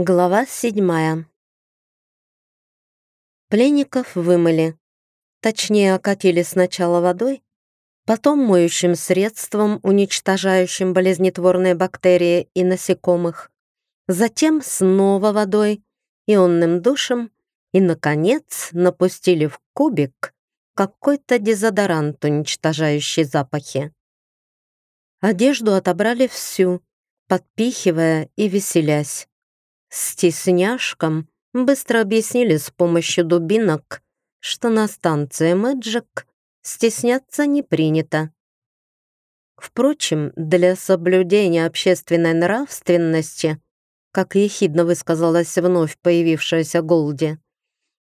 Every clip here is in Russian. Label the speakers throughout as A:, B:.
A: Глава седьмая. Пленников вымыли. Точнее, окатили сначала водой, потом моющим средством, уничтожающим болезнетворные бактерии и насекомых, затем снова водой, ионным душем и, наконец, напустили в кубик какой-то дезодорант, уничтожающий запахи. Одежду отобрали всю, подпихивая и веселясь. Стесняшкам быстро объяснили с помощью дубинок, что на станции Мэджик стесняться не принято. Впрочем, для соблюдения общественной нравственности, как ехидно высказалась вновь появившаяся Голди,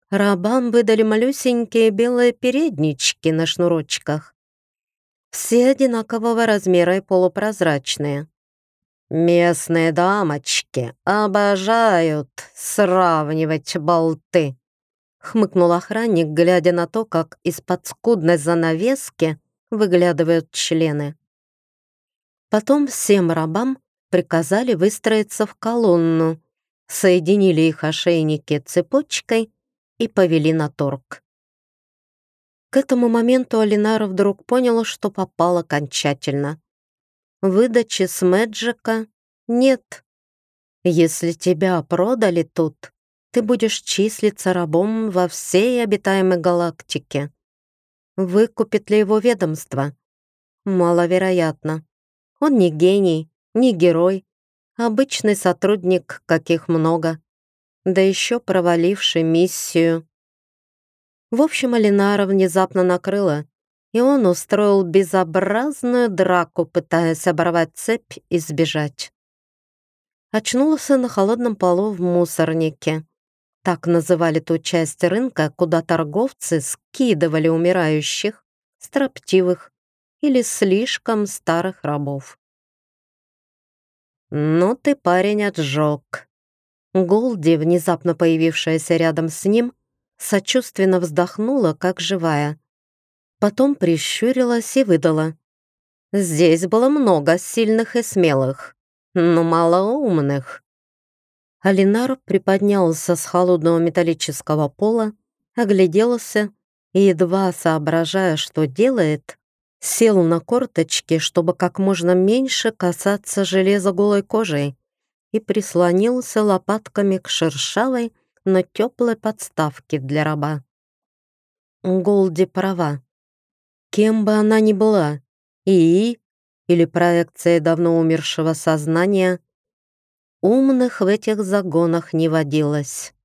A: рабам выдали малюсенькие белые переднички на шнурочках. Все одинакового размера и полупрозрачные. Местные дамочки обожают сравнивать болты. Хмыкнул охранник, глядя на то, как из-под скудной занавески выглядывают члены. Потом всем рабам приказали выстроиться в колонну, соединили их ошейники цепочкой и повели на торг. К этому моменту Алинара вдруг поняла, что попал окончательно. Выдачи с Мэджика нет. Если тебя продали тут, ты будешь числиться рабом во всей обитаемой галактике. Выкупит ли его ведомство? Маловероятно. Он не гений, не герой, обычный сотрудник, каких много, да еще проваливший миссию. В общем, Алинара внезапно накрыла, и он устроил безобразную драку, пытаясь оборвать цепь и сбежать. Очнулся на холодном полу в мусорнике. Так называли ту часть рынка, куда торговцы скидывали умирающих, строптивых или слишком старых рабов. «Ну ты, парень, отжег!» Голди, внезапно появившаяся рядом с ним, сочувственно вздохнула, как живая. Потом прищурилась и выдала. Здесь было много сильных и смелых, но мало умных. Алинар приподнялся с холодного металлического пола, огляделся и, едва соображая, что делает, сел на корточки, чтобы как можно меньше касаться железа голой кожей, и прислонился лопатками к шершавой, но теплой подставке для раба. Голди права. Кем бы она ни была, ИИ или проекция давно умершего сознания, умных в этих загонах не водилось.